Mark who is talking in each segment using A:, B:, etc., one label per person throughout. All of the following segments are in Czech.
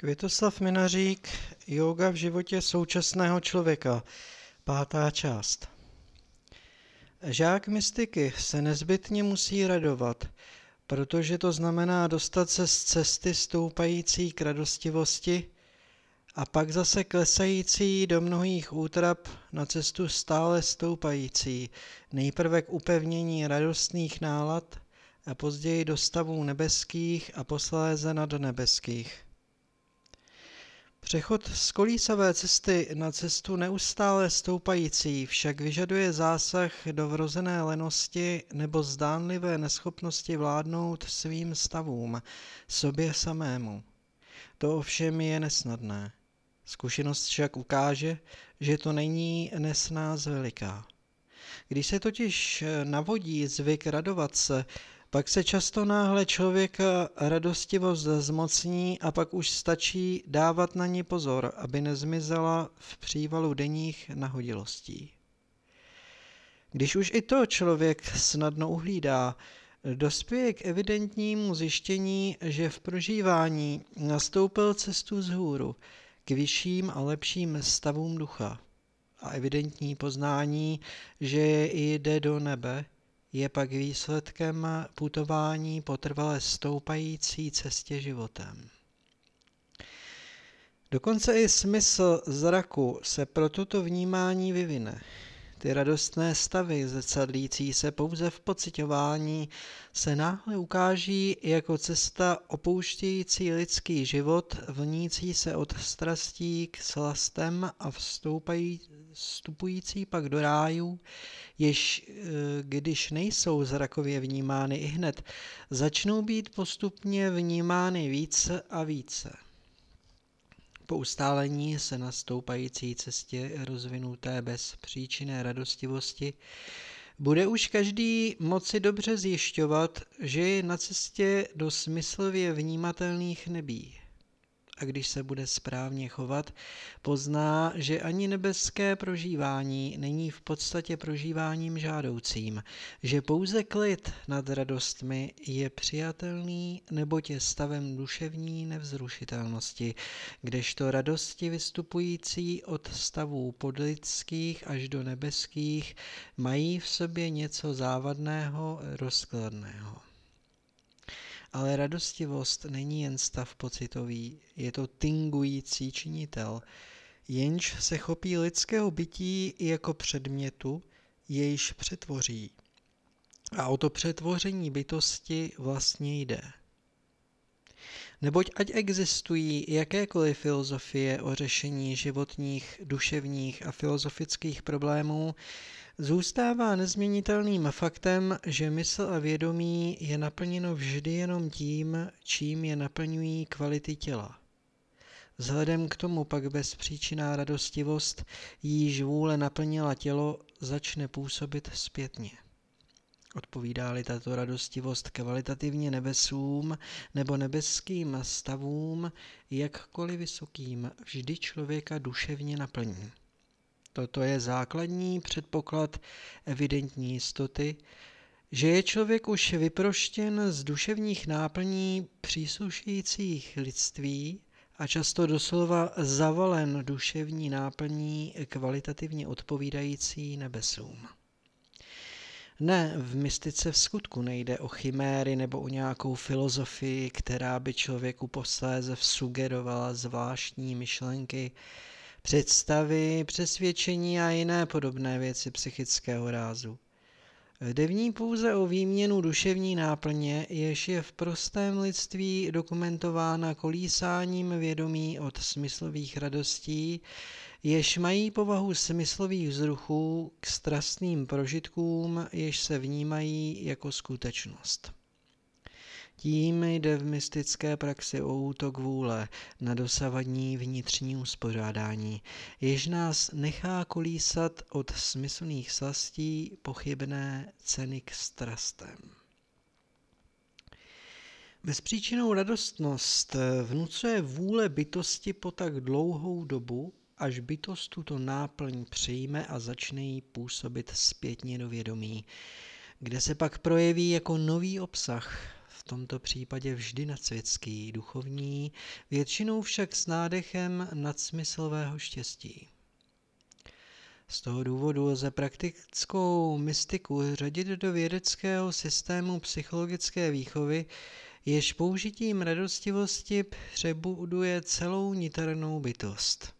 A: Květoslav Minařík, Yoga v životě současného člověka, pátá část. Žák mystiky se nezbytně musí radovat, protože to znamená dostat se z cesty stoupající k radostivosti a pak zase klesající do mnohých útrap na cestu stále stoupající, nejprve k upevnění radostných nálad a později do stavů nebeských a posléze nad nebeských. Přechod z kolísavé cesty na cestu neustále stoupající však vyžaduje zásah do vrozené lenosti nebo zdánlivé neschopnosti vládnout svým stavům, sobě samému. To ovšem je nesnadné. Zkušenost však ukáže, že to není nesnáz veliká. Když se totiž navodí zvyk radovat se, pak se často náhle člověka radostivost zmocní a pak už stačí dávat na ní pozor, aby nezmizela v přívalu denních nahodilostí. Když už i to člověk snadno uhlídá, dospěje k evidentnímu zjištění, že v prožívání nastoupil cestu vzhůru k vyšším a lepším stavům ducha a evidentní poznání, že jde do nebe, je pak výsledkem putování po trvale stoupající cestě životem. Dokonce i smysl zraku se pro toto vnímání vyvine. Ty radostné stavy, zrcadlící se pouze v pocitování, se náhle ukáží jako cesta opouštějící lidský život, vlnící se od strastí k slastem a vstoupají, vstupující pak do rájů, jež eh, když nejsou zrakově vnímány i hned, začnou být postupně vnímány více a více. Po ustálení se na stoupající cestě rozvinuté bez příčinné radostivosti bude už každý moci dobře zjišťovat, že je na cestě do smyslově vnímatelných nebí a když se bude správně chovat, pozná, že ani nebeské prožívání není v podstatě prožíváním žádoucím, že pouze klid nad radostmi je přijatelný, neboť je stavem duševní nevzrušitelnosti, kdežto radosti vystupující od stavů podlidských až do nebeských mají v sobě něco závadného, rozkladného. Ale radostivost není jen stav pocitový, je to tingující činitel, jenž se chopí lidského bytí jako předmětu, jejž přetvoří. A o to přetvoření bytosti vlastně jde. Neboť ať existují jakékoliv filozofie o řešení životních, duševních a filozofických problémů, Zůstává nezměnitelným faktem, že mysl a vědomí je naplněno vždy jenom tím, čím je naplňují kvality těla. Vzhledem k tomu pak bezpříčiná radostivost, jíž vůle naplnila tělo, začne působit zpětně. Odpovídá-li tato radostivost kvalitativně nebesům nebo nebeským stavům, jakkoliv vysokým, vždy člověka duševně naplní. Toto je základní předpoklad evidentní jistoty, že je člověk už vyproštěn z duševních náplní příslušejících lidství a často doslova zavalen duševní náplní kvalitativně odpovídající nebesům. Ne, v mystice v skutku nejde o chiméry nebo o nějakou filozofii, která by člověku posléze vsugerovala zvláštní myšlenky, představy, přesvědčení a jiné podobné věci psychického rázu. Jde v ní pouze o výměnu duševní náplně, jež je v prostém lidství dokumentována kolísáním vědomí od smyslových radostí, jež mají povahu smyslových vzruchů k strastným prožitkům, jež se vnímají jako skutečnost. Tím jde v mystické praxi o útok vůle na dosavadní vnitřní uspořádání, jež nás nechá kolísat od smyslných slastí pochybné ceny k strastem. Bezpříčinou radostnost vnucuje vůle bytosti po tak dlouhou dobu, až bytost tuto náplň přijme a začne jí působit zpětně do vědomí, kde se pak projeví jako nový obsah tomto případě vždy nadsvětský, duchovní, většinou však s nádechem nadsmyslového štěstí. Z toho důvodu lze praktickou mystiku řadit do vědeckého systému psychologické výchovy, jež použitím radostivosti přebuduje celou niternou bytost.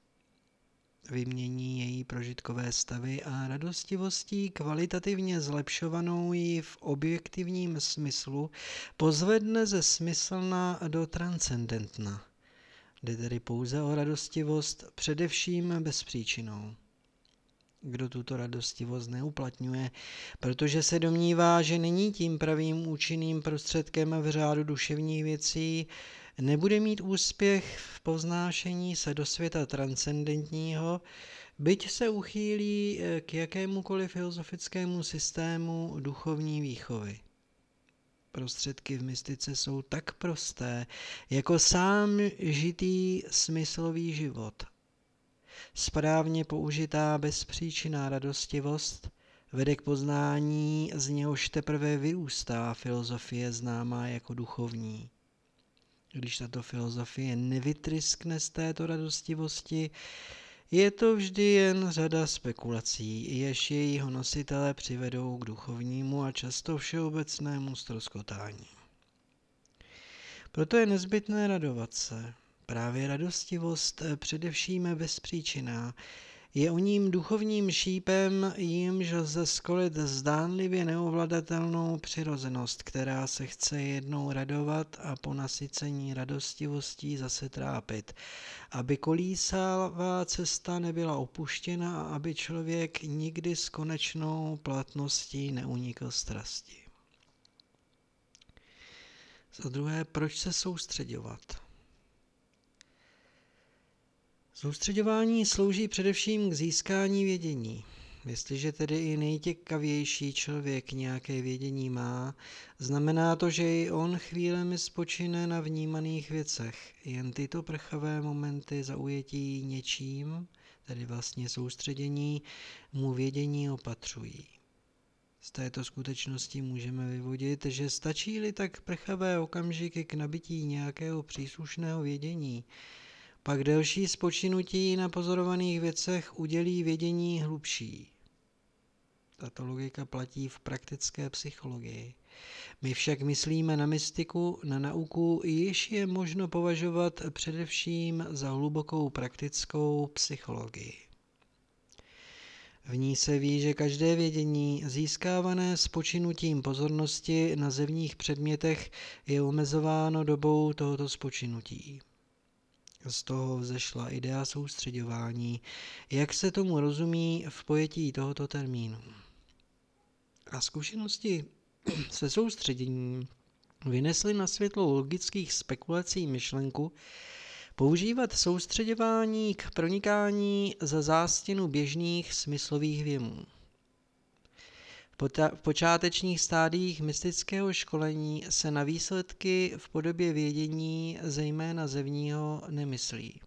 A: Vymění její prožitkové stavy a radostivostí kvalitativně zlepšovanou ji v objektivním smyslu pozvedne ze smyslna do transcendentna. Jde tedy pouze o radostivost, především bezpříčinou kdo tuto radostivost neuplatňuje, protože se domnívá, že není tím pravým účinným prostředkem v řádu duševních věcí, nebude mít úspěch v poznášení se do světa transcendentního, byť se uchýlí eh, k jakémukoliv filozofickému systému duchovní výchovy. Prostředky v mystice jsou tak prosté, jako sám žitý smyslový život – Správně použitá bezpříčinná radostivost vede k poznání, z něhož teprve vyústá filozofie známá jako duchovní. Když tato filozofie nevytryskne z této radostivosti, je to vždy jen řada spekulací, jež jejího nositele přivedou k duchovnímu a často všeobecnému stroskotání. Proto je nezbytné radovat se, Právě radostivost eh, především bezpříčiná je o ním duchovním šípem, jimž lze skolit zdánlivě neovladatelnou přirozenost, která se chce jednou radovat a po nasycení radostivostí zase trápit, aby kolísává cesta nebyla opuštěna a aby člověk nikdy s konečnou platností neunikl strasti. Za druhé, proč se soustředovat? Soustředování slouží především k získání vědění. Jestliže tedy i nejtěkavější člověk nějaké vědění má, znamená to, že i on chvílemi spočine na vnímaných věcech. Jen tyto prchavé momenty zaujetí něčím, tedy vlastně soustředění, mu vědění opatřují. Z této skutečnosti můžeme vyvodit, že stačí-li tak prchavé okamžiky k nabití nějakého příslušného vědění, pak delší spočinutí na pozorovaných věcech udělí vědění hlubší. Tato logika platí v praktické psychologii. My však myslíme na mystiku, na nauku, již je možno považovat především za hlubokou praktickou psychologii. V ní se ví, že každé vědění získávané spočinutím pozornosti na zevních předmětech je omezováno dobou tohoto spočinutí. Z toho vzešla idea soustředování, jak se tomu rozumí v pojetí tohoto termínu. A zkušenosti se soustředěním vynesly na světlo logických spekulací myšlenku používat soustředování k pronikání za zástěnu běžných smyslových věmů. V počátečních stádiích mystického školení se na výsledky v podobě vědění, zejména zevního, nemyslí.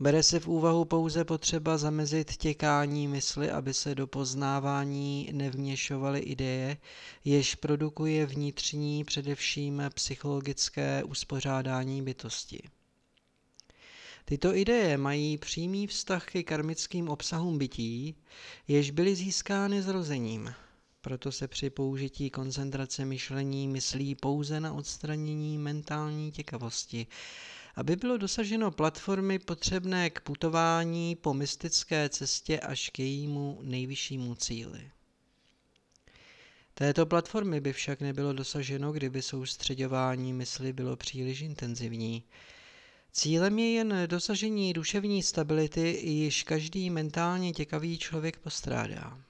A: Bere se v úvahu pouze potřeba zamezit těkání mysli, aby se do poznávání nevměšovaly ideje, jež produkuje vnitřní, především psychologické uspořádání bytosti. Tyto ideje mají přímý vztah ke karmickým obsahům bytí, jež byly získány zrozením. Proto se při použití koncentrace myšlení myslí pouze na odstranění mentální těkavosti, aby bylo dosaženo platformy potřebné k putování po mystické cestě až k jejímu nejvyššímu cíli. Této platformy by však nebylo dosaženo, kdyby soustředování mysli bylo příliš intenzivní. Cílem je jen dosažení duševní stability, již každý mentálně těkavý člověk postrádá.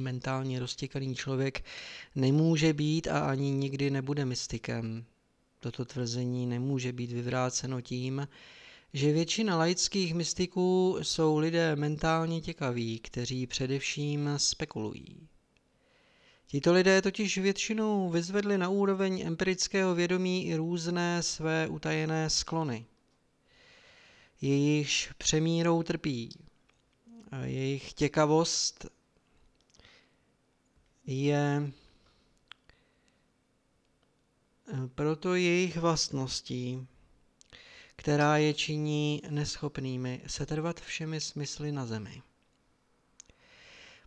A: Mentálně roztěkaný člověk nemůže být a ani nikdy nebude mystikem. Toto tvrzení nemůže být vyvráceno tím, že většina laických mystiků jsou lidé mentálně těkaví, kteří především spekulují. Tito lidé totiž většinou vyzvedli na úroveň empirického vědomí i různé své utajené sklony. Jejich přemírou trpí. Jejich těkavost je proto jejich vlastností, která je činí neschopnými setrvat všemi smysly na zemi.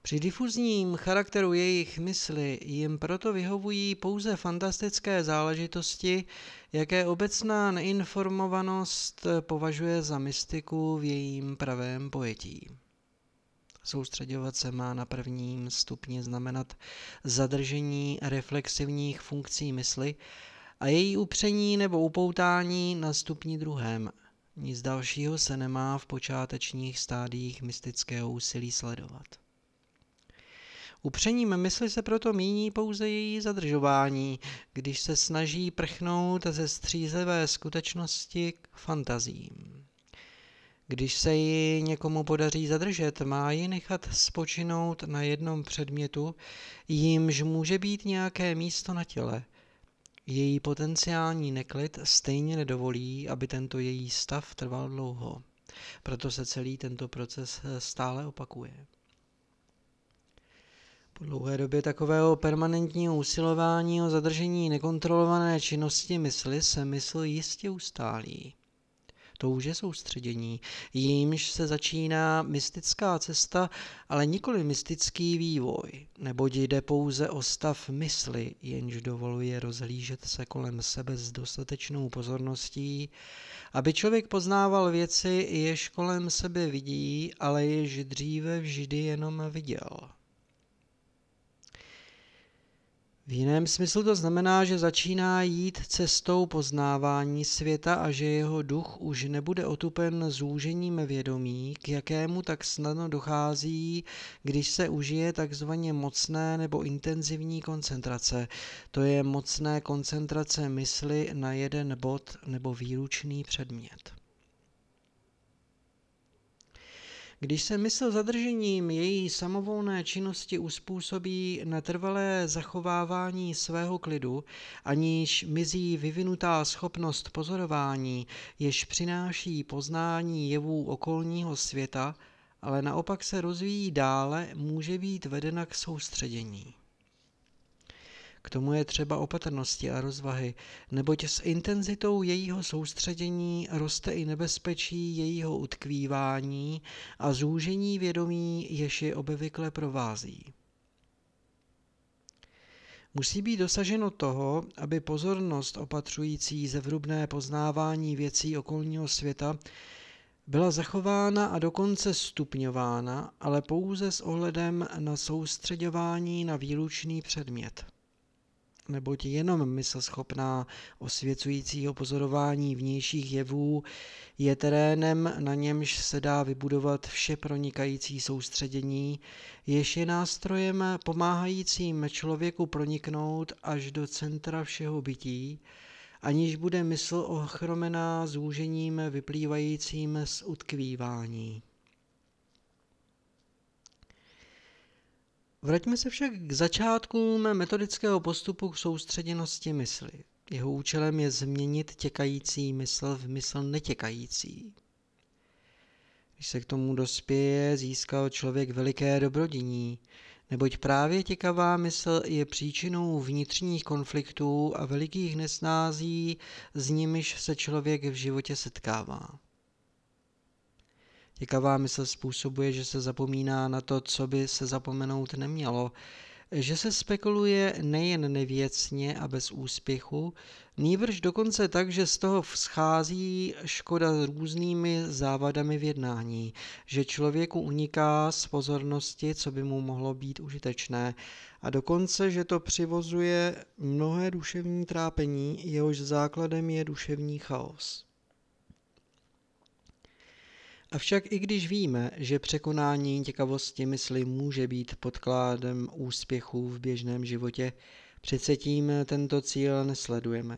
A: Při difuzním charakteru jejich mysli jim proto vyhovují pouze fantastické záležitosti, jaké obecná neinformovanost považuje za mystiku v jejím pravém pojetí. Soustředovat se má na prvním stupni znamenat zadržení reflexivních funkcí mysli a její upření nebo upoutání na stupni druhém. Nic dalšího se nemá v počátečních stádiích mystického úsilí sledovat. Upřením mysli se proto míní pouze její zadržování, když se snaží prchnout ze střízlivé skutečnosti k fantazím. Když se ji někomu podaří zadržet, má ji nechat spočinout na jednom předmětu, jímž může být nějaké místo na těle. Její potenciální neklid stejně nedovolí, aby tento její stav trval dlouho. Proto se celý tento proces stále opakuje. Po dlouhé době takového permanentního usilování o zadržení nekontrolované činnosti mysli se mysl jistě ustálí. To už je soustředění, jímž se začíná mystická cesta, ale nikoli mystický vývoj, neboť jde pouze o stav mysli, jenž dovoluje rozhlížet se kolem sebe s dostatečnou pozorností, aby člověk poznával věci, jež kolem sebe vidí, ale jež dříve vždy jenom viděl. V jiném smyslu to znamená, že začíná jít cestou poznávání světa a že jeho duch už nebude otupen zúžením vědomí, k jakému tak snadno dochází, když se užije takzvaně mocné nebo intenzivní koncentrace. To je mocné koncentrace mysli na jeden bod nebo výlučný předmět. Když se mysl zadržením její samovolné činnosti uspůsobí na trvalé zachovávání svého klidu, aniž mizí vyvinutá schopnost pozorování, jež přináší poznání jevů okolního světa, ale naopak se rozvíjí dále, může být vedena k soustředění. K tomu je třeba opatrnosti a rozvahy, neboť s intenzitou jejího soustředění roste i nebezpečí jejího utkvívání a zúžení vědomí, jež je obvykle provází. Musí být dosaženo toho, aby pozornost opatřující zevrubné poznávání věcí okolního světa byla zachována a dokonce stupňována, ale pouze s ohledem na soustředování na výlučný předmět neboť jenom mysl schopná osvěcujícího pozorování vnějších jevů je terénem, na němž se dá vybudovat vše pronikající soustředění, jež je nástrojem pomáhajícím člověku proniknout až do centra všeho bytí, aniž bude mysl ochromená zúžením vyplývajícím z utkvívání. Vraťme se však k začátkům metodického postupu k soustředěnosti mysli. Jeho účelem je změnit těkající mysl v mysl netěkající. Když se k tomu dospěje, získal člověk veliké dobrodění, neboť právě těkavá mysl je příčinou vnitřních konfliktů a velikých nesnází, s nimiž se člověk v životě setkává. Těkavá mysl způsobuje, že se zapomíná na to, co by se zapomenout nemělo, že se spekuluje nejen nevěcně a bez úspěchu, nýbrž dokonce tak, že z toho vzchází škoda různými závadami v jednání, že člověku uniká z pozornosti, co by mu mohlo být užitečné, a dokonce, že to přivozuje mnohé duševní trápení, jehož základem je duševní chaos. Avšak i když víme, že překonání těkavosti mysli může být podkládem úspěchu v běžném životě, přece tím tento cíl nesledujeme.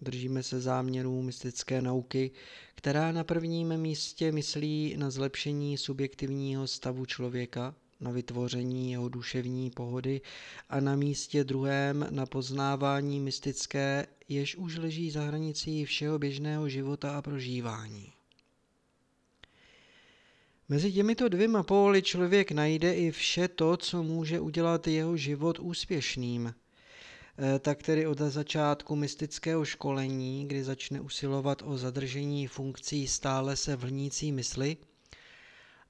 A: Držíme se záměrů mystické nauky, která na prvním místě myslí na zlepšení subjektivního stavu člověka, na vytvoření jeho duševní pohody a na místě druhém na poznávání mystické, jež už leží za hranicí všeho běžného života a prožívání. Mezi těmito dvěma póly člověk najde i vše to, co může udělat jeho život úspěšným. Eh, tak tedy od začátku mystického školení, kdy začne usilovat o zadržení funkcí stále se vlnící mysli,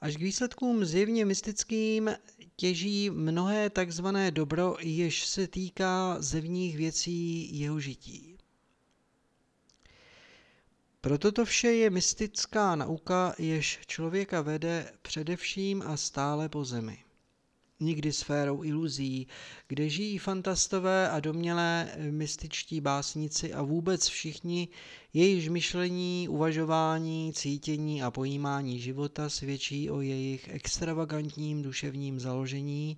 A: až k výsledkům zjevně mystickým těží mnohé takzvané dobro, jež se týká zevních věcí jeho žití. Proto to vše je mystická nauka, jež člověka vede především a stále po zemi nikdy sférou iluzí, kde žijí fantastové a domělé mystičtí básníci a vůbec všichni, jejichž myšlení, uvažování, cítění a pojímání života svědčí o jejich extravagantním duševním založení,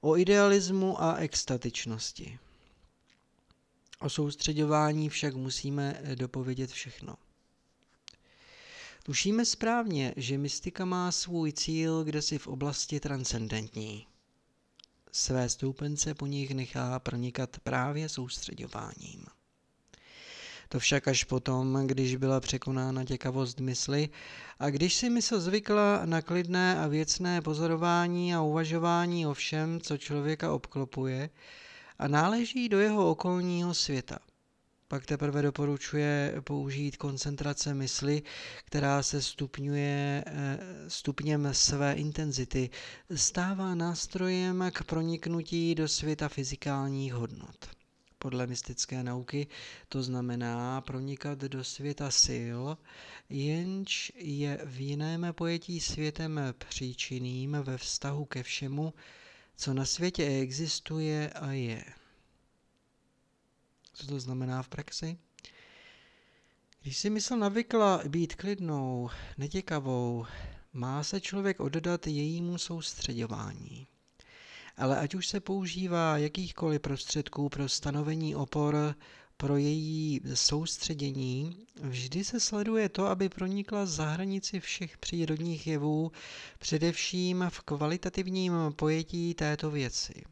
A: o idealismu a extatičnosti. O soustředování však musíme dopovědět všechno. Tušíme správně, že mystika má svůj cíl kde si v oblasti transcendentní. Své stoupence po nich nechá pronikat právě soustředováním. To však až potom, když byla překonána těkavost mysli a když si mysl zvykla na klidné a věcné pozorování a uvažování o všem, co člověka obklopuje a náleží do jeho okolního světa. Pak teprve doporučuje použít koncentrace mysli, která se stupňuje eh, stupněm své intenzity, stává nástrojem k proniknutí do světa fyzikálních hodnot. Podle mystické nauky to znamená pronikat do světa sil, jenž je v jiném pojetí světem příčinným ve vztahu ke všemu, co na světě existuje a je. Co to znamená v praxi? Když si mysl navykla být klidnou, netěkavou, má se člověk oddat jejímu soustředování. Ale ať už se používá jakýchkoliv prostředků pro stanovení opor pro její soustředění, vždy se sleduje to, aby pronikla za hranici všech přírodních jevů, především v kvalitativním pojetí této věci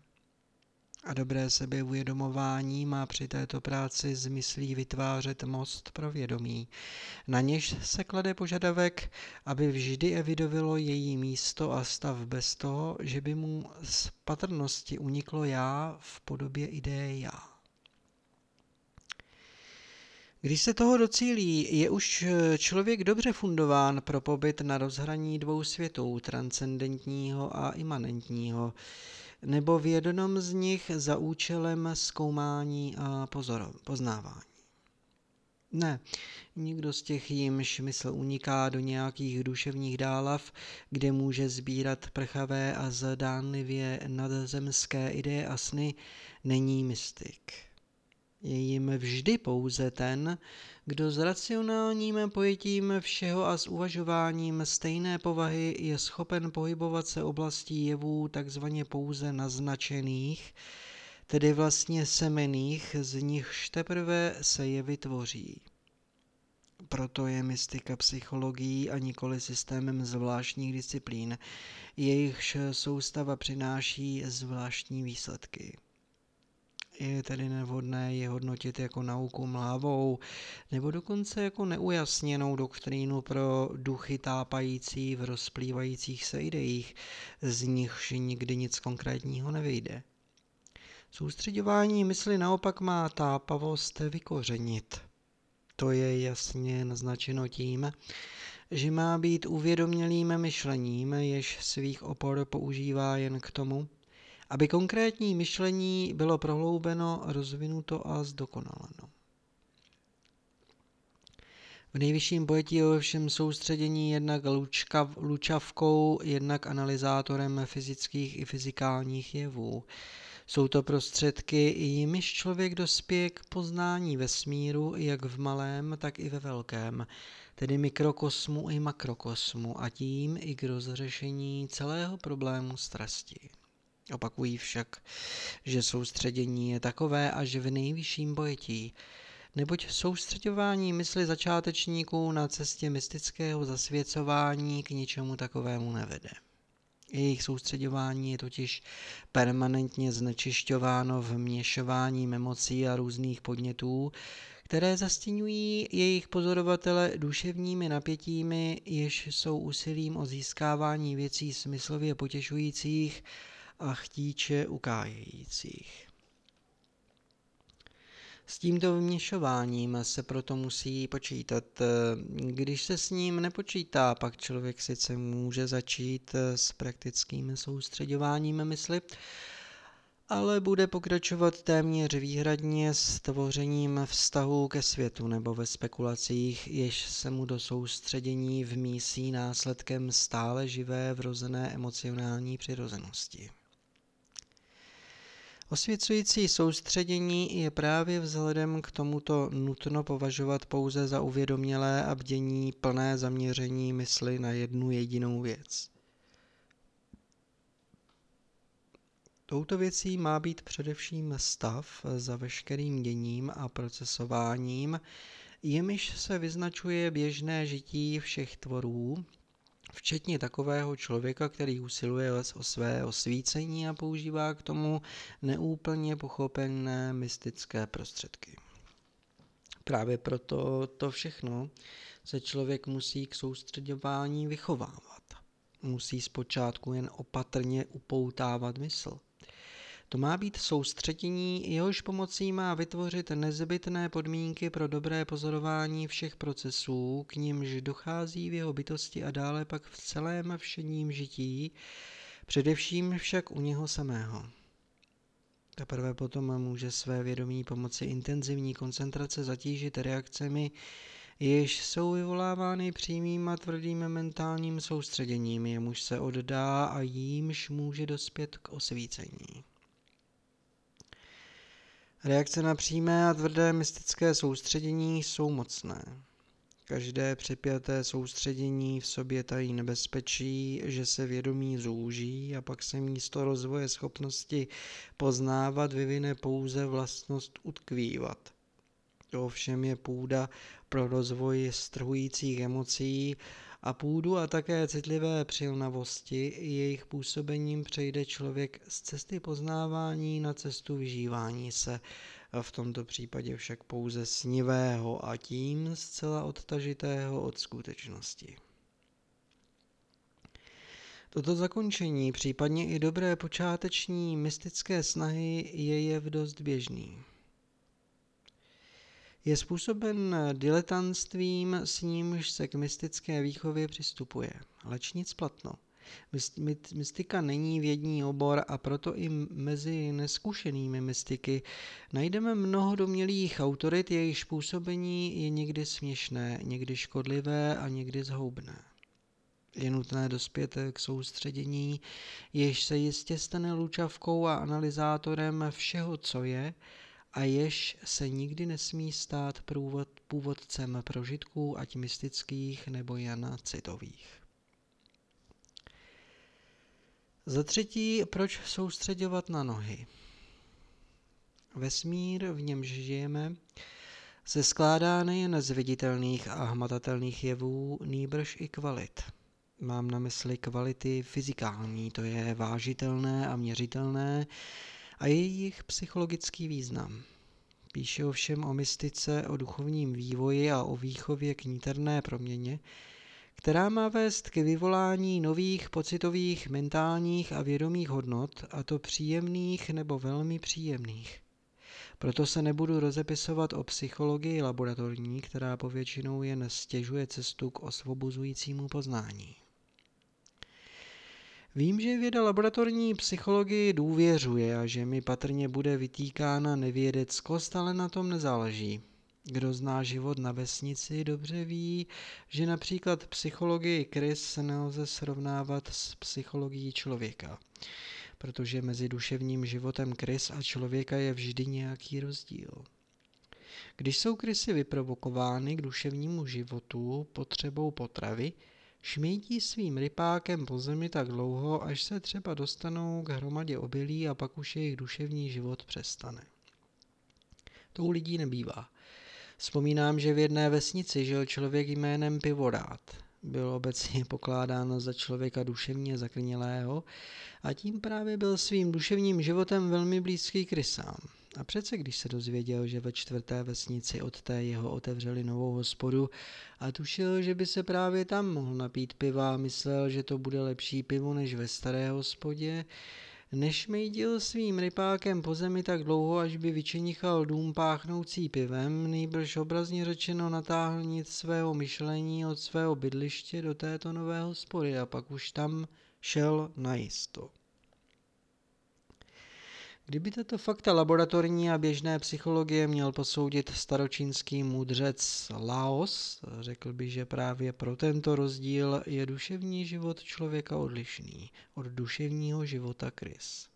A: a dobré sebeuvědomování má při této práci zmyslí vytvářet most pro vědomí. Na něž se klade požadavek, aby vždy evidovilo její místo a stav bez toho, že by mu z patrnosti uniklo já v podobě ideje já. Když se toho docílí, je už člověk dobře fundován pro pobyt na rozhraní dvou světů, transcendentního a imanentního nebo v jednom z nich za účelem zkoumání a pozor, poznávání. Ne, nikdo z těch jimž mysl uniká do nějakých duševních dálav, kde může sbírat prchavé a zdánlivě nadzemské ideje a sny, není mystik. Je jim vždy pouze ten, kdo s racionálním pojetím všeho a s uvažováním stejné povahy je schopen pohybovat se oblastí jevů takzvaně pouze naznačených, tedy vlastně semených, z nichž teprve se je vytvoří. Proto je mystika psychologií a nikoli systémem zvláštních disciplín, jejichž soustava přináší zvláštní výsledky je tedy nevhodné je hodnotit jako nauku mlávou nebo dokonce jako neujasněnou doktrínu pro duchy tápající v rozplývajících se ideích, z nichž nikdy nic konkrétního nevyjde. Soustředování mysli naopak má tápavost vykořenit. To je jasně naznačeno tím, že má být uvědomělým myšlením, jež svých opor používá jen k tomu, aby konkrétní myšlení bylo prohloubeno, rozvinuto a zdokonaleno. V nejvyšším pojetí je ovšem soustředění jednak lučka, lučavkou, jednak analyzátorem fyzických i fyzikálních jevů. Jsou to prostředky, jimiž člověk dospěje k poznání vesmíru jak v malém, tak i ve velkém, tedy mikrokosmu i makrokosmu a tím i k rozřešení celého problému strasti. Opakují však, že soustředění je takové až v nejvyšším pojetí, neboť soustředování mysli začátečníků na cestě mystického zasvěcování k ničemu takovému nevede. Jejich soustředování je totiž permanentně znečišťováno vměšováním emocí a různých podnětů, které zastínují jejich pozorovatele duševními napětími, jež jsou úsilím o získávání věcí smyslově potěšujících a chtíče ukájejících. S tímto vměšováním se proto musí počítat. Když se s ním nepočítá, pak člověk sice může začít s praktickým soustředováním mysli, ale bude pokračovat téměř výhradně s tvořením vztahu ke světu nebo ve spekulacích, jež se mu do soustředění vmísí následkem stále živé vrozené emocionální přirozenosti. Osvěcující soustředění je právě vzhledem k tomuto nutno považovat pouze za uvědomělé a bdění plné zaměření mysli na jednu jedinou věc. Touto věcí má být především stav za veškerým děním a procesováním, jimiž se vyznačuje běžné žití všech tvorů, včetně takového člověka, který usiluje o své osvícení a používá k tomu neúplně pochopené mystické prostředky. Právě proto to všechno se člověk musí k soustředování vychovávat. Musí zpočátku jen opatrně upoutávat mysl. To má být soustředění, jehož pomocí má vytvořit nezbytné podmínky pro dobré pozorování všech procesů, k nímž dochází v jeho bytosti a dále pak v celém všedním žití, především však u něho samého. Teprve potom může své vědomí pomocí intenzivní koncentrace zatížit reakcemi, jež jsou vyvolávány přímým a tvrdým mentálním soustředěním, jemuž se oddá a jímž může dospět k osvícení. Reakce na přímé a tvrdé mystické soustředění jsou mocné. Každé přepjaté soustředění v sobě tají nebezpečí, že se vědomí zúží a pak se místo rozvoje schopnosti poznávat vyvine pouze vlastnost utkvívat. To ovšem je půda pro rozvoj strhujících emocí a půdu a také citlivé přilnavosti, jejich působením přejde člověk z cesty poznávání na cestu vyžívání se, v tomto případě však pouze snivého a tím zcela odtažitého od skutečnosti. Toto zakončení, případně i dobré počáteční mystické snahy je jev dost běžný je způsoben diletantstvím, s nímž se k mystické výchově přistupuje. Leč nic platno. Mystika není vědní obor a proto i mezi neskušenými mystiky najdeme mnoho domělých autorit, jejichž působení je někdy směšné, někdy škodlivé a někdy zhoubné. Je nutné dospět k soustředění, jež se jistě stane lučavkou a analyzátorem všeho, co je, a jež se nikdy nesmí stát průvod, původcem prožitků, ať mystických nebo jen citových. Za třetí, proč soustředovat na nohy? Vesmír, v němž žijeme, se skládá nejen z viditelných a hmatatelných jevů, nýbrž i kvalit. Mám na mysli kvality fyzikální, to je vážitelné a měřitelné, a jejich psychologický význam. Píše ovšem o mystice, o duchovním vývoji a o výchově k níterné proměně, která má vést k vyvolání nových pocitových, mentálních a vědomých hodnot, a to příjemných nebo velmi příjemných. Proto se nebudu rozepisovat o psychologii laboratorní, která povětšinou jen stěžuje cestu k osvobozujícímu poznání. Vím, že věda laboratorní psychologii důvěřuje a že mi patrně bude vytýkána nevědeckost, ale na tom nezáleží. Kdo zná život na vesnici, dobře ví, že například psychologii krys nelze srovnávat s psychologií člověka, protože mezi duševním životem krys a člověka je vždy nějaký rozdíl. Když jsou krysy vyprovokovány k duševnímu životu potřebou potravy, Šmítí svým rypákem po zemi tak dlouho, až se třeba dostanou k hromadě obilí a pak už jejich duševní život přestane. To u lidí nebývá. Vzpomínám, že v jedné vesnici žil člověk jménem Pivorát. Byl obecně pokládán za člověka duševně zakrnělého a tím právě byl svým duševním životem velmi blízký krysám. A přece když se dozvěděl, že ve čtvrté vesnici od té jeho otevřeli novou hospodu a tušil, že by se právě tam mohl napít piva a myslel, že to bude lepší pivo než ve staré hospodě, Nešmejdil svým rypákem po zemi tak dlouho, až by vyčenichal dům páchnoucí pivem, nejbrž obrazně řečeno natáhl nic svého myšlení od svého bydliště do této nové hospody a pak už tam šel najisto. Kdyby tato fakta laboratorní a běžné psychologie měl posoudit staročínský mudřec Laos, řekl by, že právě pro tento rozdíl je duševní život člověka odlišný od duševního života krys.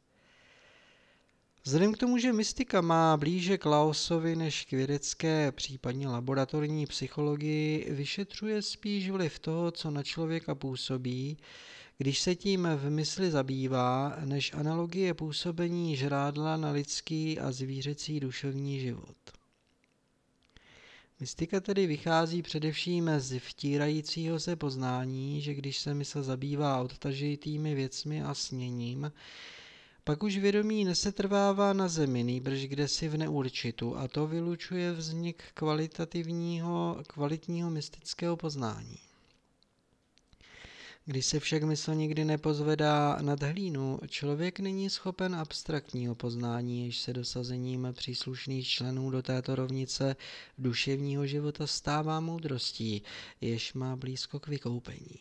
A: Vzhledem k tomu, že mystika má blíže k Laosovi než k vědecké, případně laboratorní psychologii, vyšetřuje spíš vliv toho, co na člověka působí, když se tím v mysli zabývá, než analogie působení žrádla na lidský a zvířecí duševní život. Mystika tedy vychází především z vtírajícího se poznání, že když se mysl zabývá odtažitými věcmi a sněním, pak už vědomí nesetrvává na zemi, nýbrž kde si v neurčitu a to vylučuje vznik kvalitativního, kvalitního mystického poznání. Když se však mysl nikdy nepozvedá nad hlínu, člověk není schopen abstraktního poznání, jež se dosazením příslušných členů do této rovnice duševního života stává moudrostí, jež má blízko k vykoupení.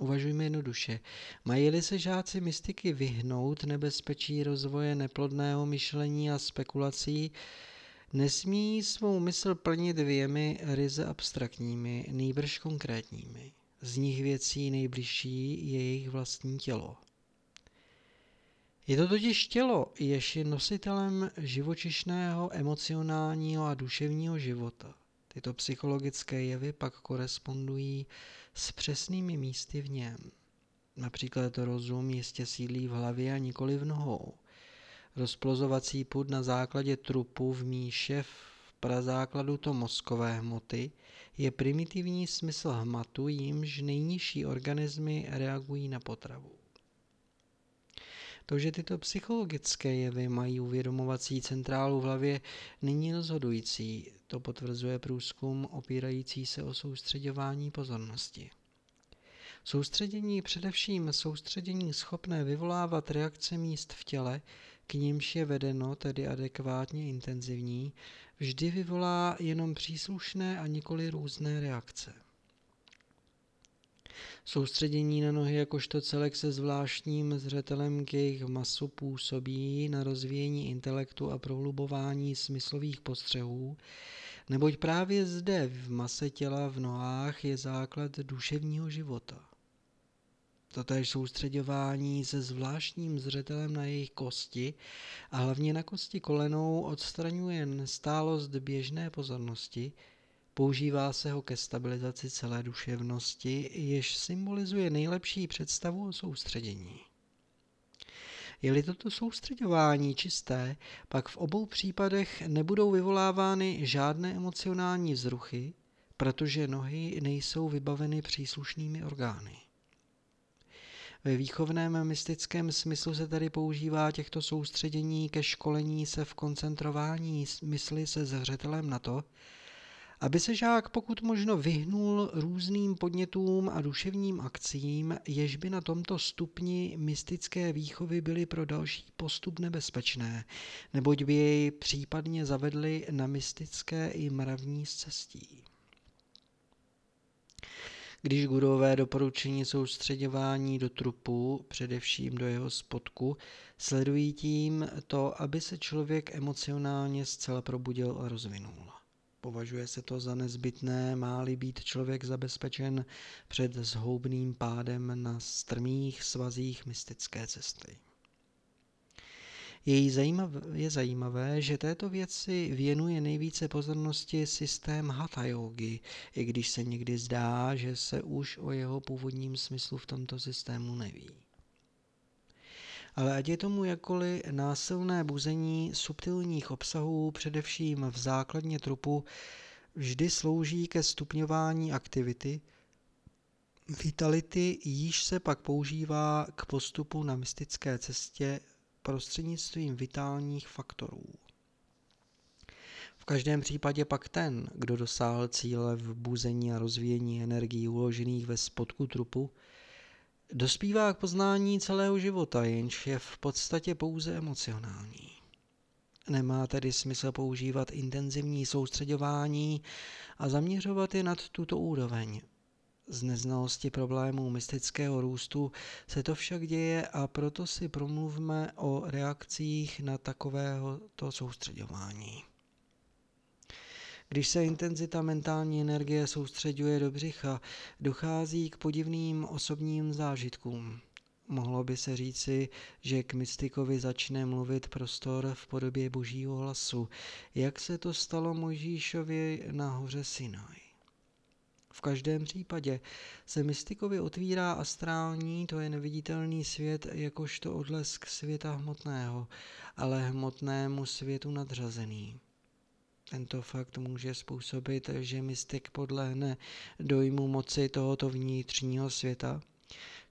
A: Uvažujme jednoduše. Mají-li se žáci mystiky vyhnout nebezpečí rozvoje neplodného myšlení a spekulací, nesmí svou mysl plnit věmi ryze abstraktními, nýbrž konkrétními. Z nich věcí nejbližší je jejich vlastní tělo. Je to totiž tělo, jež je nositelem živočišného, emocionálního a duševního života. Tyto psychologické jevy pak korespondují s přesnými místy v něm. Například rozum jistě sídlí v hlavě a nikoli v nohou. Rozplozovací pud na základě trupu v míše v prazákladu to mozkové hmoty je primitivní smysl hmatu, jímž nejnižší organismy reagují na potravu. To, že tyto psychologické jevy mají uvědomovací centrálu v hlavě, není rozhodující. To potvrzuje průzkum opírající se o soustředování pozornosti. Soustředění především soustředění schopné vyvolávat reakce míst v těle, k nímž je vedeno, tedy adekvátně intenzivní, vždy vyvolá jenom příslušné a nikoli různé reakce. Soustředění na nohy jakožto celek se zvláštním zřetelem k jejich masu působí na rozvíjení intelektu a prohlubování smyslových postřehů, neboť právě zde v mase těla v nohách je základ duševního života. Totéž soustředování se zvláštním zřetelem na jejich kosti a hlavně na kosti kolenou odstraňuje nestálost běžné pozornosti, používá se ho ke stabilizaci celé duševnosti, jež symbolizuje nejlepší představu o soustředění. Je-li toto soustředování čisté, pak v obou případech nebudou vyvolávány žádné emocionální vzruchy, protože nohy nejsou vybaveny příslušnými orgány. Ve výchovném mystickém smyslu se tedy používá těchto soustředění ke školení se v koncentrování mysli se zřetelem na to, aby se žák pokud možno vyhnul různým podnětům a duševním akcím, jež by na tomto stupni mystické výchovy byly pro další postup nebezpečné, neboť by jej případně zavedly na mystické i mravní cestí. Když gurové doporučení soustředěvání do trupu, především do jeho spodku, sledují tím to, aby se člověk emocionálně zcela probudil a rozvinul. Považuje se to za nezbytné, má-li být člověk zabezpečen před zhoubným pádem na strmých svazích mystické cesty. Je, zajímavé, je zajímavé, že této věci věnuje nejvíce pozornosti systém Hatha yogi, i když se někdy zdá, že se už o jeho původním smyslu v tomto systému neví. Ale ať je tomu jakkoliv násilné buzení subtilních obsahů, především v základně trupu, vždy slouží ke stupňování aktivity, vitality již se pak používá k postupu na mystické cestě prostřednictvím vitálních faktorů. V každém případě pak ten, kdo dosáhl cíle v buzení a rozvíjení energií uložených ve spodku trupu, Dospívá k poznání celého života, jenž je v podstatě pouze emocionální. Nemá tedy smysl používat intenzivní soustředování a zaměřovat je nad tuto úroveň. Z neznalosti problémů mystického růstu se to však děje a proto si promluvme o reakcích na takovéhoto soustředování. Když se intenzita mentální energie soustředuje do břicha, dochází k podivným osobním zážitkům. Mohlo by se říci, že k mystikovi začne mluvit prostor v podobě božího hlasu, jak se to stalo Mojžíšovi na hoře Sinaj. V každém případě se mystikovi otvírá astrální, to je neviditelný svět, jakožto odlesk světa hmotného, ale hmotnému světu nadřazený. Tento fakt může způsobit, že mystik podlehne dojmu moci tohoto vnitřního světa,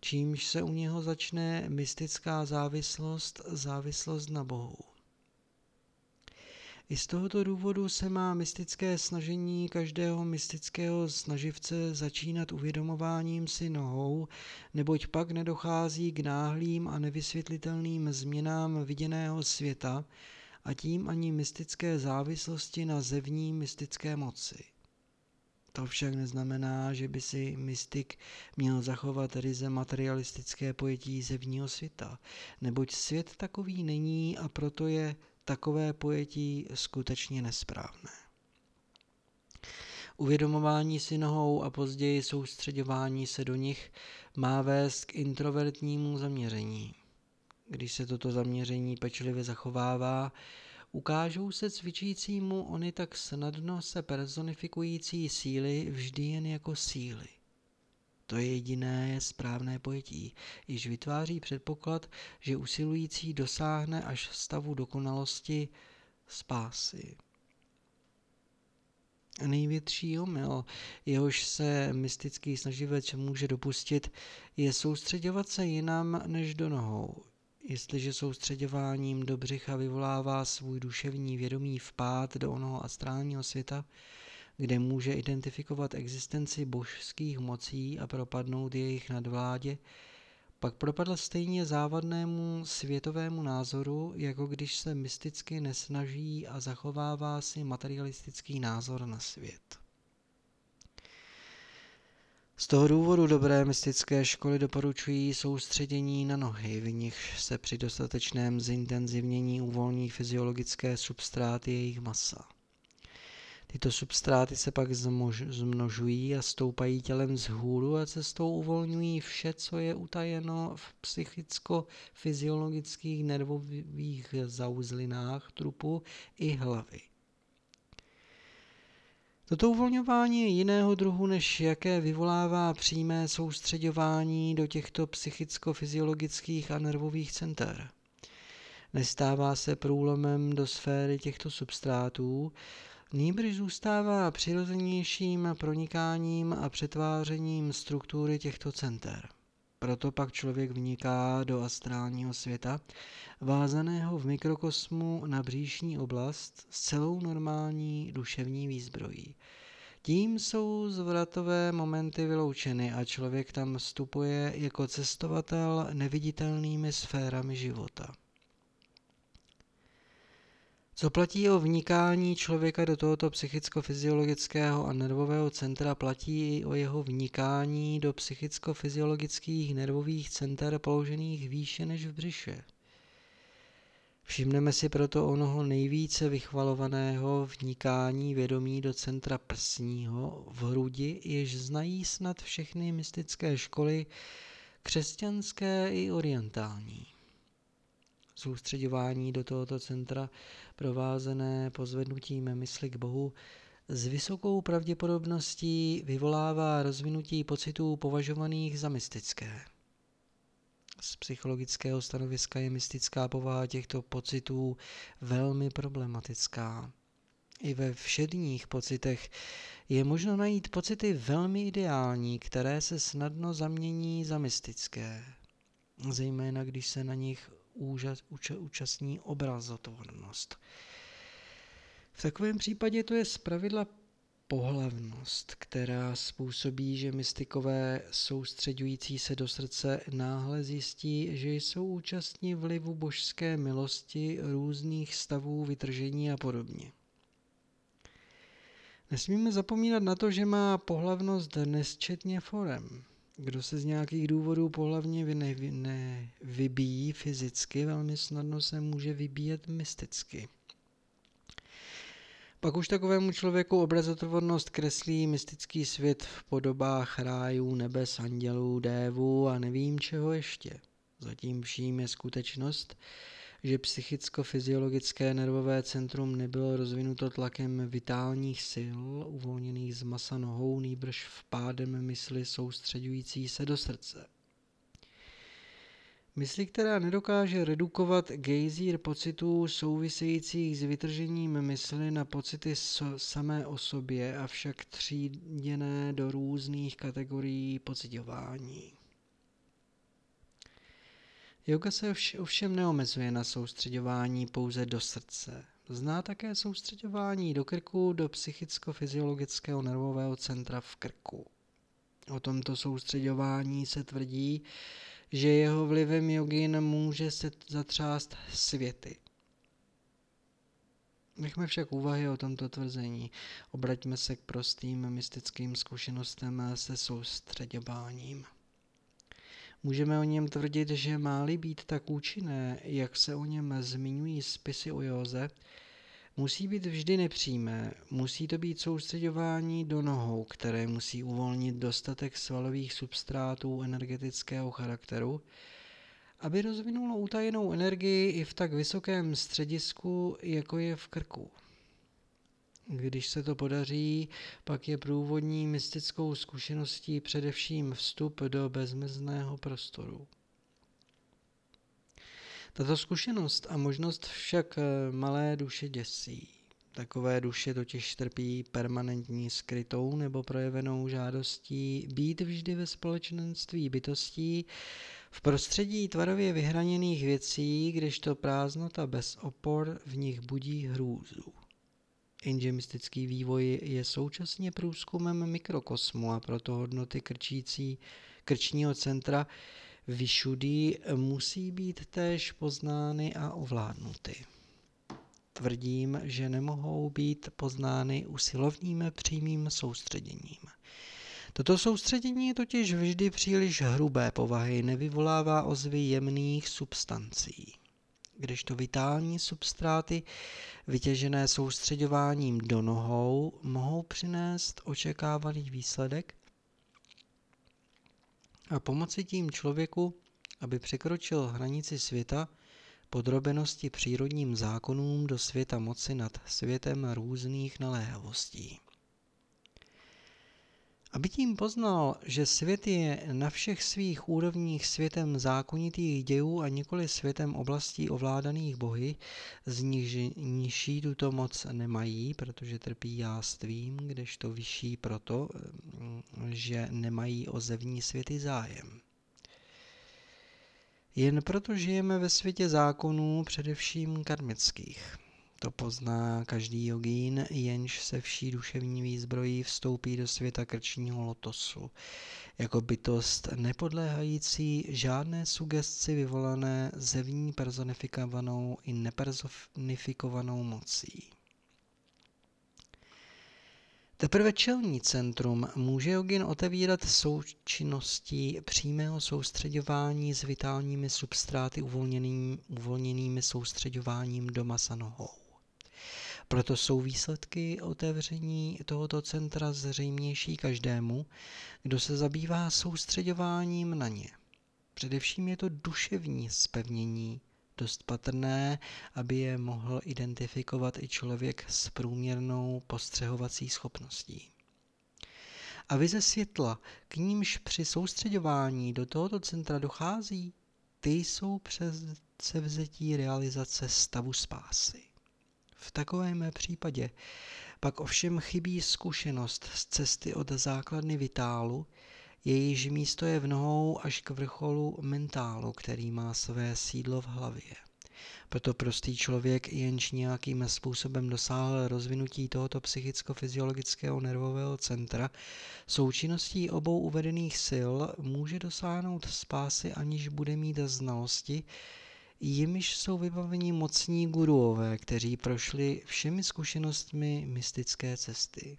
A: čímž se u něho začne mystická závislost, závislost na Bohu. I z tohoto důvodu se má mystické snažení každého mystického snaživce začínat uvědomováním si nohou, neboť pak nedochází k náhlým a nevysvětlitelným změnám viděného světa a tím ani mystické závislosti na zevní mystické moci. To však neznamená, že by si mystik měl zachovat ryze materialistické pojetí zevního světa, neboť svět takový není a proto je takové pojetí skutečně nesprávné. Uvědomování si nohou a později soustředování se do nich má vést k introvertnímu zaměření. Když se toto zaměření pečlivě zachovává, ukážou se cvičícímu oni tak snadno se personifikující síly vždy jen jako síly. To je jediné správné pojetí, již vytváří předpoklad, že usilující dosáhne až stavu dokonalosti spásy. Největší omyl, jehož se mystický snaživec může dopustit, je soustředovat se jinam než do nohou. Jestliže soustředováním do břicha vyvolává svůj duševní vědomí vpád do onoho astrálního světa, kde může identifikovat existenci božských mocí a propadnout jejich nadvládě, pak propadl stejně závadnému světovému názoru, jako když se mysticky nesnaží a zachovává si materialistický názor na svět. Z toho důvodu dobré mystické školy doporučují soustředění na nohy, v nich se při dostatečném zintenzivnění uvolní fyziologické substráty jejich masa. Tyto substráty se pak zmnožují a stoupají tělem vzhůru a cestou uvolňují vše, co je utajeno v psychicko-fyziologických nervových zauzlinách trupu i hlavy. Toto uvolňování je jiného druhu, než jaké vyvolává přímé soustředování do těchto psychicko-fyziologických a nervových center. Nestává se průlomem do sféry těchto substrátů, nýbrž zůstává přirozenějším pronikáním a přetvářením struktury těchto center. Proto pak člověk vniká do astrálního světa, vázaného v mikrokosmu na bříšní oblast s celou normální duševní výzbrojí. Tím jsou zvratové momenty vyloučeny a člověk tam vstupuje jako cestovatel neviditelnými sférami života. Co platí o vnikání člověka do tohoto psychicko-fyziologického a nervového centra, platí i o jeho vnikání do psychicko-fyziologických nervových center položených výše než v břiše. Všimneme si proto onoho nejvíce vychvalovaného vnikání vědomí do centra prsního v hrudi, jež znají snad všechny mystické školy, křesťanské i orientální soustředování do tohoto centra provázené pozvednutím mysli k Bohu s vysokou pravděpodobností vyvolává rozvinutí pocitů považovaných za mystické. Z psychologického stanoviska je mystická povaha těchto pocitů velmi problematická. I ve všedních pocitech je možno najít pocity velmi ideální, které se snadno zamění za mystické, zejména když se na nich účastní obrazotvornost. V takovém případě to je zpravidla pohlavnost. která způsobí, že mystikové soustředující se do srdce náhle zjistí, že jsou účastní vlivu božské milosti, různých stavů vytržení a podobně. Nesmíme zapomínat na to, že má pohlavnost nesčetně forem. Kdo se z nějakých důvodů pohlavně nevybíjí fyzicky, velmi snadno se může vybíjet mysticky. Pak už takovému člověku obrazotvornost kreslí mystický svět v podobách rájů, nebes, andělů, dévů a nevím čeho ještě. Zatím vším je skutečnost, že psychicko-fyziologické nervové centrum nebylo rozvinuto tlakem vitálních sil, uvolněných z masa nohou, nýbrž vpádem mysli soustředující se do srdce. Mysli, která nedokáže redukovat gejzír pocitů souvisejících s vytržením mysli na pocity samé o sobě, avšak tříděné do různých kategorií pocitování. Yoga se ovšem neomezuje na soustředování pouze do srdce. Zná také soustředování do krku, do psychicko-fyziologického nervového centra v krku. O tomto soustředování se tvrdí, že jeho vlivem jogin může se zatřást světy. Nechme však úvahy o tomto tvrzení. Obraťme se k prostým mystickým zkušenostem se soustředováním. Můžeme o něm tvrdit, že má-li být tak účinné, jak se o něm zmiňují spisy o józe, musí být vždy nepřímé, musí to být soustředování do nohou, které musí uvolnit dostatek svalových substrátů energetického charakteru, aby rozvinulo utajenou energii i v tak vysokém středisku, jako je v krku. Když se to podaří, pak je průvodní mystickou zkušeností především vstup do bezmezného prostoru. Tato zkušenost a možnost však eh, malé duše děsí. Takové duše totiž trpí permanentní skrytou nebo projevenou žádostí být vždy ve společenství bytostí v prostředí tvarově vyhraněných věcí, kdežto prázdnota bez opor v nich budí hrůzu. Jenže mystický vývoj je současně průzkumem mikrokosmu a proto hodnoty krčící krčního centra Vyšudí musí být též poznány a ovládnuty. Tvrdím, že nemohou být poznány usilovným přímým soustředěním. Toto soustředění je totiž vždy příliš hrubé povahy, nevyvolává ozvy jemných substancí. Kdežto vitální substráty vytěžené soustředováním do nohou mohou přinést očekávaný výsledek a pomoci tím člověku, aby překročil hranici světa, podrobenosti přírodním zákonům do světa moci nad světem různých naléhavostí. Aby tím poznal, že svět je na všech svých úrovních světem zákonitých dějů a nikoli světem oblastí ovládaných bohy, z nich nižší tuto moc nemají, protože trpí jástvím, kdežto vyšší proto, že nemají o zevní světy zájem. Jen proto žijeme ve světě zákonů, především karmických. To pozná každý jogín, jenž se vší duševní výzbrojí vstoupí do světa krčního lotosu, jako bytost nepodléhající žádné sugesci vyvolané zevní personifikovanou i nepersonifikovanou mocí. Teprve čelní centrum může jogin otevírat součinností přímého soustředování s vitálními substráty uvolněnými, uvolněnými soustředováním do masa nohou. Proto jsou výsledky otevření tohoto centra zřejmější každému, kdo se zabývá soustředováním na ně. Především je to duševní spevnění, dost patrné, aby je mohl identifikovat i člověk s průměrnou postřehovací schopností. A vize světla, k nímž při soustředování do tohoto centra dochází, ty jsou přes vzetí realizace stavu spásy. V takovém případě pak ovšem chybí zkušenost z cesty od základny vitálu, jejíž místo je v nohou až k vrcholu mentálu, který má své sídlo v hlavě. Proto prostý člověk, jenž nějakým způsobem dosáhl rozvinutí tohoto psychicko-fyziologického nervového centra, součinností obou uvedených sil může dosáhnout spásy, aniž bude mít znalosti, jimiž jsou vybaveni mocní guruové, kteří prošli všemi zkušenostmi mystické cesty.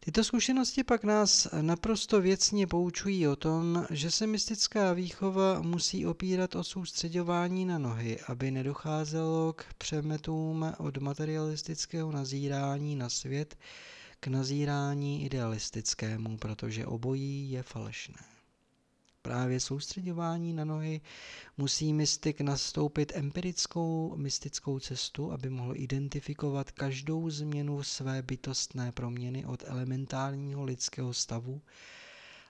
A: Tyto zkušenosti pak nás naprosto věcně poučují o tom, že se mystická výchova musí opírat o soustředování na nohy, aby nedocházelo k přemetům od materialistického nazírání na svět k nazírání idealistickému, protože obojí je falešné právě soustředování na nohy musí mystik nastoupit empirickou mystickou cestu, aby mohl identifikovat každou změnu své bytostné proměny od elementárního lidského stavu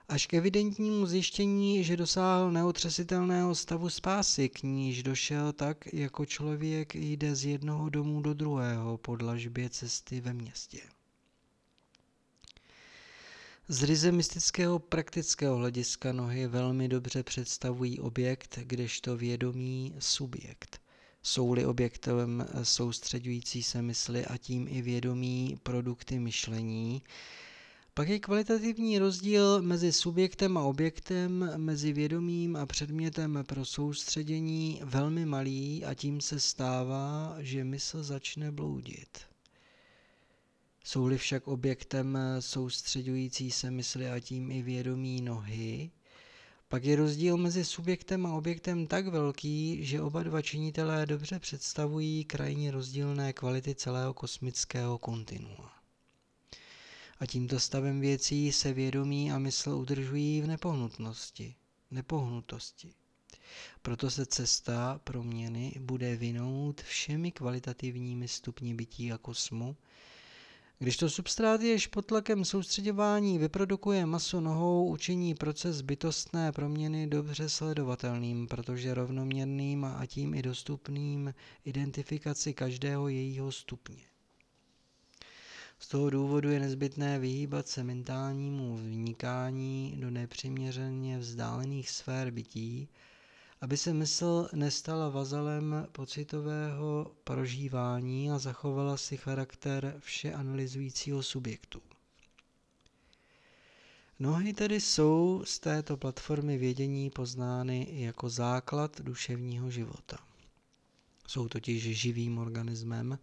A: až k evidentnímu zjištění, že dosáhl neotřesitelného stavu spásy, k níž došel tak, jako člověk jde z jednoho domu do druhého po dlažbě cesty ve městě. Z ryze mystického praktického hlediska nohy velmi dobře představují objekt, kdežto vědomí subjekt. Jsou-li objektem soustředující se mysli a tím i vědomí produkty myšlení, pak je kvalitativní rozdíl mezi subjektem a objektem, mezi vědomím a předmětem pro soustředění velmi malý a tím se stává, že mysl začne bloudit. Jsou-li však objektem soustředující se mysli a tím i vědomí nohy, pak je rozdíl mezi subjektem a objektem tak velký, že oba dva činitelé dobře představují krajně rozdílné kvality celého kosmického kontinua. A tímto stavem věcí se vědomí a mysl udržují v nepohnutnosti, nepohnutosti. Proto se cesta proměny bude vinout všemi kvalitativními stupni bytí a kosmu, když to substrát jež pod tlakem soustředěvání vyprodukuje masu nohou, učiní proces bytostné proměny dobře sledovatelným, protože rovnoměrným a tím i dostupným identifikaci každého jejího stupně. Z toho důvodu je nezbytné vyhýbat se mentálnímu vnikání do nepřiměřeně vzdálených sfér bytí, aby se mysl nestala vazalem pocitového prožívání a zachovala si charakter vše analyzujícího subjektu. Nohy tedy jsou z této platformy vědění poznány jako základ duševního života. Jsou totiž živým organismem,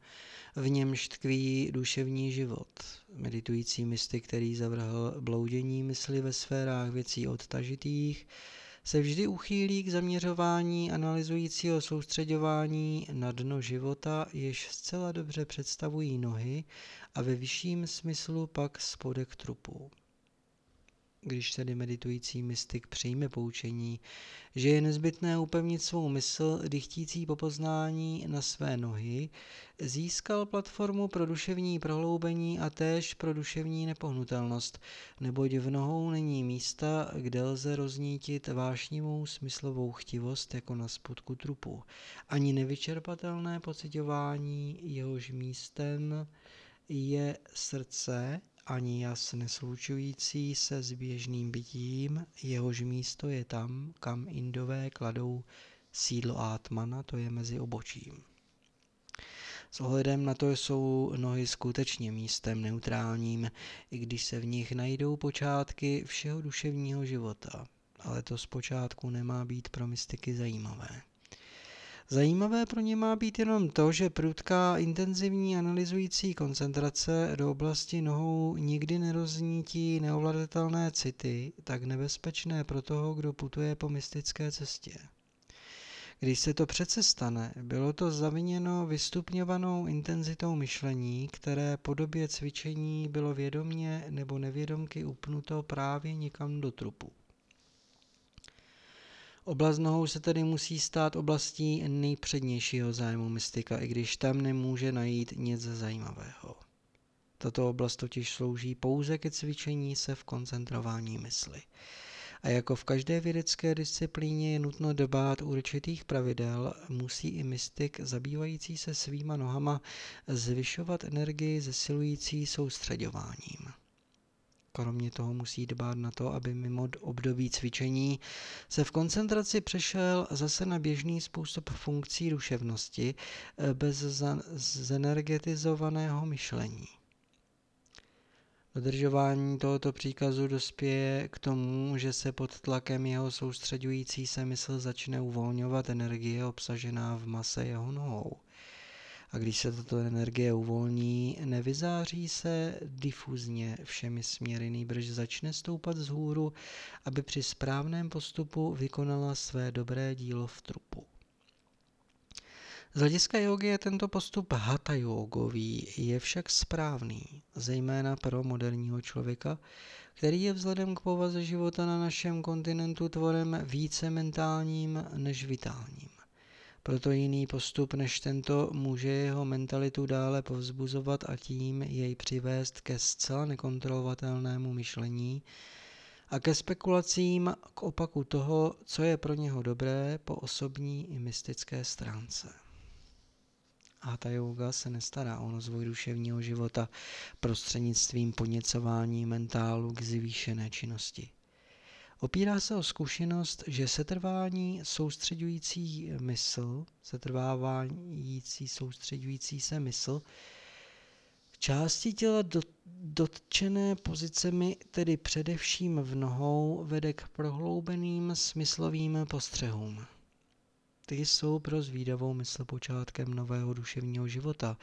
A: v němž tkví duševní život. Meditující mystik, který zavrhl bloudění mysli ve sférách věcí odtažitých, se vždy uchýlí k zaměřování analyzujícího soustředování na dno života, jež zcela dobře představují nohy a ve vyšším smyslu pak spodek trupu když tedy meditující mystik přijme poučení, že je nezbytné upevnit svou mysl dychtící po poznání na své nohy, získal platformu pro duševní prohloubení a též pro duševní nepohnutelnost, neboť v nohou není místa, kde lze roznítit vášnivou smyslovou chtivost jako na spodku trupu, ani nevyčerpatelné pocitování, jehož místem je srdce, ani jas neslučující se s běžným bytím, jehož místo je tam, kam Indové kladou sídlo Atmana, to je mezi obočím. S ohledem na to jsou nohy skutečně místem neutrálním, i když se v nich najdou počátky všeho duševního života, ale to zpočátku nemá být pro mystiky zajímavé. Zajímavé pro ně má být jenom to, že prudká intenzivní analyzující koncentrace do oblasti nohou nikdy neroznítí neovladatelné city, tak nebezpečné pro toho, kdo putuje po mystické cestě. Když se to přece stane, bylo to zaviněno vystupňovanou intenzitou myšlení, které po době cvičení bylo vědomně nebo nevědomky upnuto právě někam do trupu. Oblast nohou se tedy musí stát oblastí nejpřednějšího zájmu mystika, i když tam nemůže najít nic zajímavého. Tato oblast totiž slouží pouze ke cvičení se v koncentrování mysli. A jako v každé vědecké disciplíně je nutno dbát určitých pravidel, musí i mystik zabývající se svýma nohama zvyšovat energii zesilující soustředováním. Kromě toho musí dbát na to, aby mimo období cvičení se v koncentraci přešel zase na běžný způsob funkcí duševnosti eh, bez zenergetizovaného myšlení. Dodržování tohoto příkazu dospěje k tomu, že se pod tlakem jeho soustředující se mysl začne uvolňovat energie obsažená v mase jeho nohou. A když se tato energie uvolní, nevyzáří se difuzně všemi směry, nýbrž začne stoupat vzhůru, aby při správném postupu vykonala své dobré dílo v trupu. Z hlediska jogy je tento postup hatha yogový, je však správný, zejména pro moderního člověka, který je vzhledem k povaze života na našem kontinentu tvorem více mentálním než vitálním. Proto jiný postup než tento může jeho mentalitu dále povzbuzovat a tím jej přivést ke zcela nekontrolovatelnému myšlení a ke spekulacím k opaku toho, co je pro něho dobré po osobní i mystické stránce. A ta yoga se nestará o rozvoj duševního života prostřednictvím podněcování mentálu k zvýšené činnosti. Opírá se o zkušenost, že setrvání soustředující mysl, setrvávající soustředující se mysl, části těla dotčené pozicemi, tedy především v nohou, vede k prohloubeným smyslovým postřehům. Ty jsou pro zvídavou mysl počátkem nového duševního života,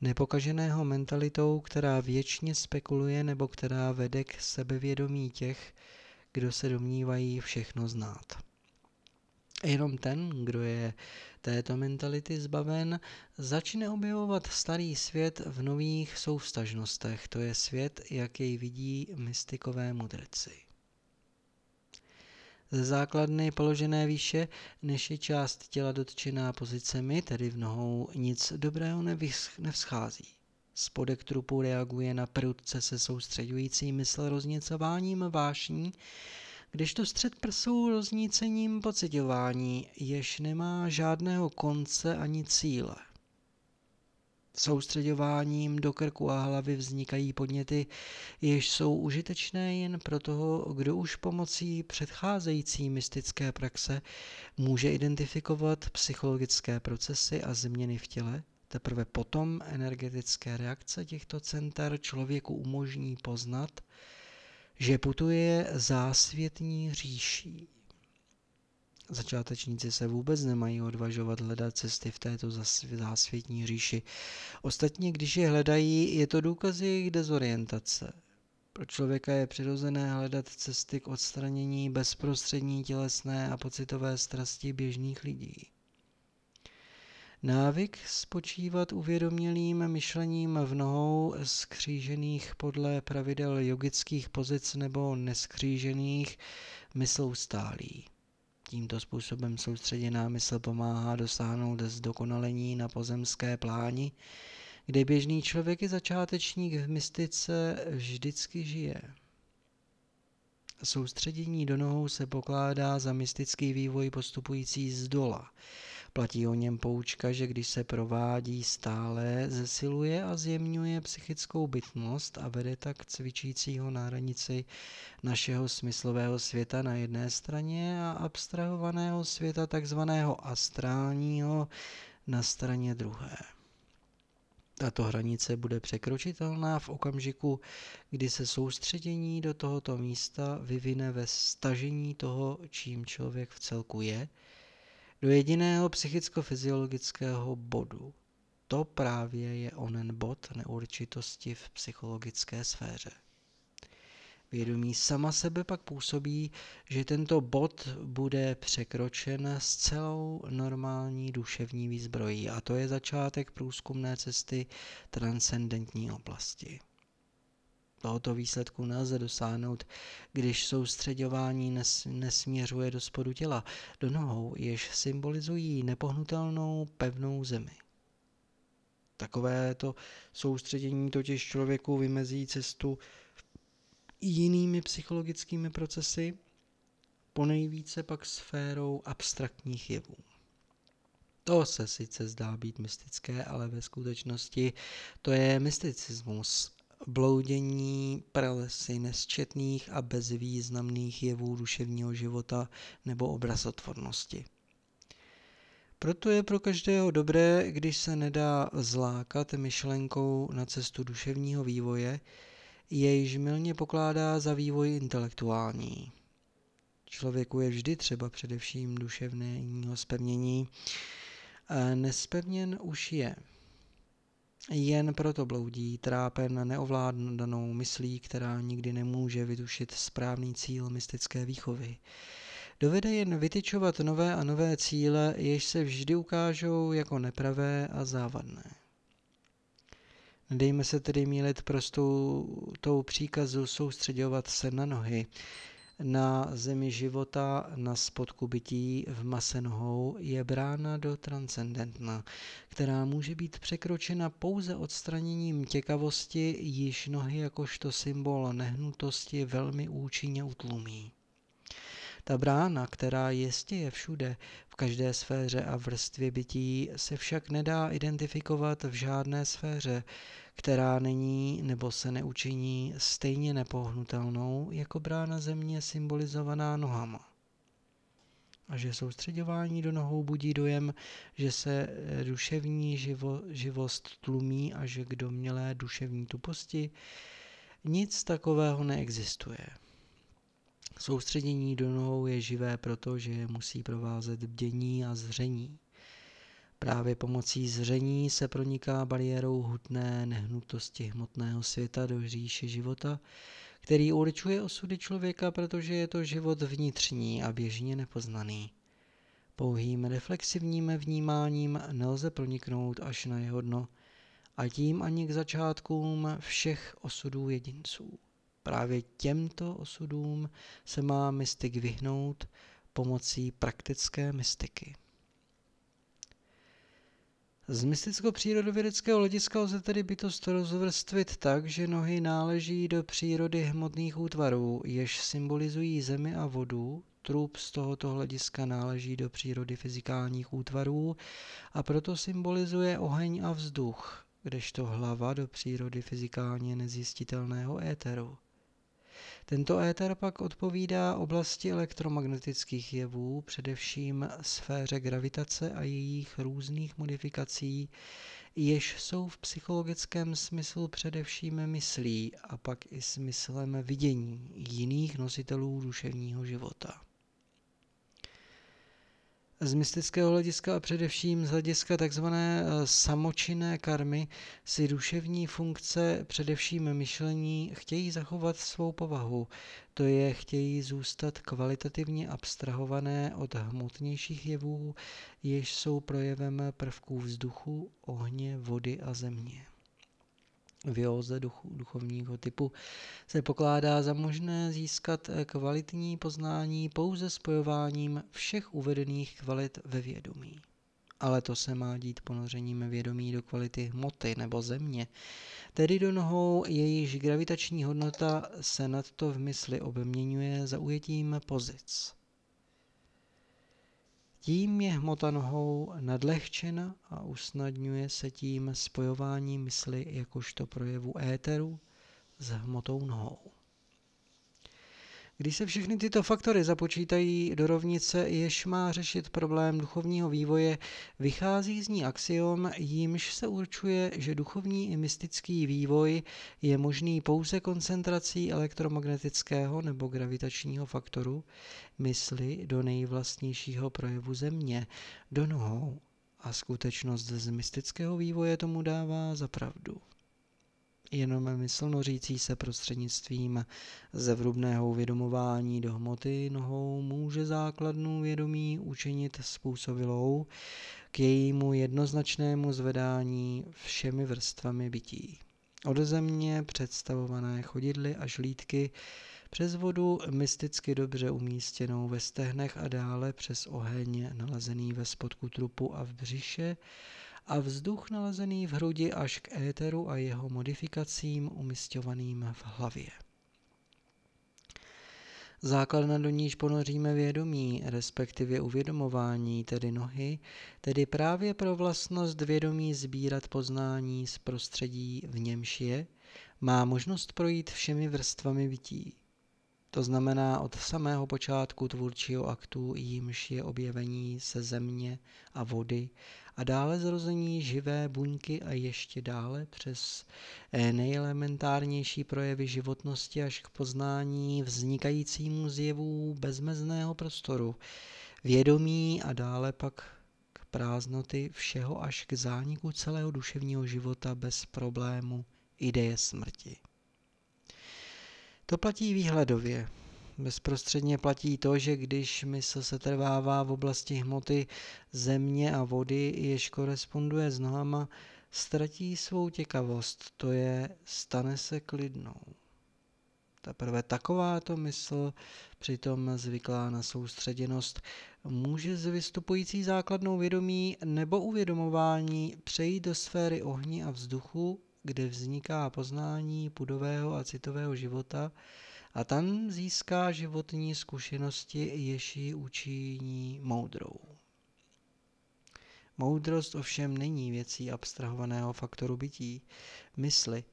A: nepokaženého mentalitou, která věčně spekuluje nebo která vede k sebevědomí těch, kdo se domnívají všechno znát. Jenom ten, kdo je této mentality zbaven, začne objevovat starý svět v nových souvstažnostech, to je svět, jak jej vidí mystikové mudrci. Ze základny položené výše, než je část těla dotčená pozicemi, tedy v nohou, nic dobrého nevzchází. Spodek trupu reaguje na prudce se soustředující mysl rozněcováním vášní, kdežto střed prsou roznícením pocitování, jež nemá žádného konce ani cíle. Soustředováním do krku a hlavy vznikají podněty, jež jsou užitečné jen pro toho, kdo už pomocí předcházející mystické praxe může identifikovat psychologické procesy a změny v těle, Teprve potom energetické reakce těchto center člověku umožní poznat, že putuje zásvětní říší. Začátečníci se vůbec nemají odvažovat hledat cesty v této zásvětní říši. Ostatně, když je hledají, je to důkaz jejich dezorientace. Pro člověka je přirozené hledat cesty k odstranění bezprostřední tělesné a pocitové strasti běžných lidí. Návyk spočívat uvědomělým myšlením v nohou skřížených podle pravidel jogických pozic nebo neskřížených myslou stálý. Tímto způsobem soustředěná mysl pomáhá dosáhnout zdokonalení na pozemské pláni, kde běžný člověk i začátečník v mystice vždycky žije. Soustředění do nohou se pokládá za mystický vývoj postupující z dola, Platí o něm poučka, že když se provádí stále, zesiluje a zjemňuje psychickou bytnost a vede tak cvičícího na hranici našeho smyslového světa na jedné straně a abstrahovaného světa takzvaného astrálního na straně druhé. Tato hranice bude překročitelná v okamžiku, kdy se soustředění do tohoto místa vyvine ve stažení toho, čím člověk v celku je, do jediného psychicko-fyziologického bodu. To právě je onen bod neurčitosti v psychologické sféře. Vědomí sama sebe pak působí, že tento bod bude překročen s celou normální duševní výzbrojí a to je začátek průzkumné cesty transcendentní oblasti. Tohoto výsledku nelze dosáhnout, když soustředování nes, nesměřuje do spodu těla, do nohou, jež symbolizují nepohnutelnou pevnou zemi. Takovéto soustředění totiž člověku vymezí cestu jinými psychologickými procesy, ponejvíce pak sférou abstraktních jevů. To se sice zdá být mystické, ale ve skutečnosti to je mysticismus, bloudění pralesy nesčetných a bezvýznamných jevů duševního života nebo obrazotvornosti. Proto je pro každého dobré, když se nedá zlákat myšlenkou na cestu duševního vývoje, jejž milně pokládá za vývoj intelektuální. Člověku je vždy třeba především duševného spevnění. Nespevněn už je. Jen proto bloudí, trápen neovládnudanou myslí, která nikdy nemůže vytušit správný cíl mystické výchovy. Dovede jen vytyčovat nové a nové cíle, jež se vždy ukážou jako nepravé a závadné. Nedejme se tedy mílit prostou tou příkazu soustředovat se na nohy, na zemi života, na spodku bytí v mase nohou je brána do transcendentna, která může být překročena pouze odstraněním těkavosti, již nohy jakožto symbol nehnutosti velmi účinně utlumí. Ta brána, která jistě je všude, v každé sféře a vrstvě bytí, se však nedá identifikovat v žádné sféře, která není nebo se neučiní stejně nepohnutelnou jako brána země symbolizovaná nohama. A že soustředování do nohou budí dojem, že se duševní živo, živost tlumí a že k domělé duševní tuposti nic takového neexistuje. Soustředění do nohou je živé proto, že je musí provázet bdění a zření. Právě pomocí zření se proniká bariérou hutné nehnutosti hmotného světa do říše života, který určuje osudy člověka, protože je to život vnitřní a běžně nepoznaný. Pouhým reflexivním vnímáním nelze proniknout až na jeho dno a tím ani k začátkům všech osudů jedinců. Právě těmto osudům se má mystik vyhnout pomocí praktické mystiky. Z mysticko-přírodovědeckého hlediska lze tedy bytost rozvrstvit tak, že nohy náleží do přírody hmotných útvarů, jež symbolizují zemi a vodu, trup z tohoto hlediska náleží do přírody fyzikálních útvarů a proto symbolizuje oheň a vzduch, kdežto hlava do přírody fyzikálně nezjistitelného éteru. Tento éter pak odpovídá oblasti elektromagnetických jevů, především sféře gravitace a jejich různých modifikací, jež jsou v psychologickém smyslu především myslí a pak i smyslem vidění jiných nositelů duševního života. Z mystického hlediska a především z hlediska tzv. Eh, samočinné karmy si duševní funkce, především myšlení, chtějí zachovat svou povahu, to je chtějí zůstat kvalitativně abstrahované od hmotnějších jevů, jež jsou projevem prvků vzduchu, ohně, vody a země v duchu, duchovního typu se pokládá za možné získat kvalitní poznání pouze spojováním všech uvedených kvalit ve vědomí. Ale to se má dít ponořením vědomí do kvality hmoty nebo země, tedy do nohou jejíž gravitační hodnota se nadto v mysli obměňuje zaujetím pozic. Tím je hmota nohou nadlehčena a usnadňuje se tím spojování mysli jakožto projevu éteru s hmotou nohou. Když se všechny tyto faktory započítají do rovnice, jež má řešit problém duchovního vývoje, vychází z ní axiom, jímž se určuje, že duchovní i mystický vývoj je možný pouze koncentrací elektromagnetického nebo gravitačního faktoru mysli do nejvlastnějšího projevu země, do nohou. A skutečnost z mystického vývoje tomu dává za pravdu jenom myslno řící se prostřednictvím zevrubného uvědomování do hmoty nohou může základnou vědomí učinit způsobilou k jejímu jednoznačnému zvedání všemi vrstvami bytí. Od země představované chodidly a žlítky přes vodu mysticky dobře umístěnou ve stehnech a dále přes oheň nalezený ve spodku trupu a v břiše a vzduch nalezený v hrudi až k éteru a jeho modifikacím umistovaným v hlavě. Základna do níž ponoříme vědomí, respektive uvědomování, tedy nohy, tedy právě pro vlastnost vědomí sbírat poznání z prostředí v němž je, má možnost projít všemi vrstvami bytí. To znamená od samého počátku tvůrčího aktu, jímž je objevení se země a vody a dále zrození živé buňky a ještě dále přes eh, nejelementárnější projevy životnosti až k poznání vznikajícímu zjevu bezmezného prostoru, vědomí a dále pak k prázdnoty všeho až k zániku celého duševního života bez problému ideje smrti. To platí výhledově. Bezprostředně platí to, že když mysl se trvává v oblasti hmoty země a vody, jež koresponduje s nohama, ztratí svou těkavost, to je stane se klidnou. Teprve takováto mysl, přitom zvyklá na soustředěnost, může z vystupující základnou vědomí nebo uvědomování přejít do sféry ohni a vzduchu, kde vzniká poznání pudového a citového života a tam získá životní zkušenosti, jež ji učiní moudrou. Moudrost ovšem není věcí abstrahovaného faktoru bytí, mysli,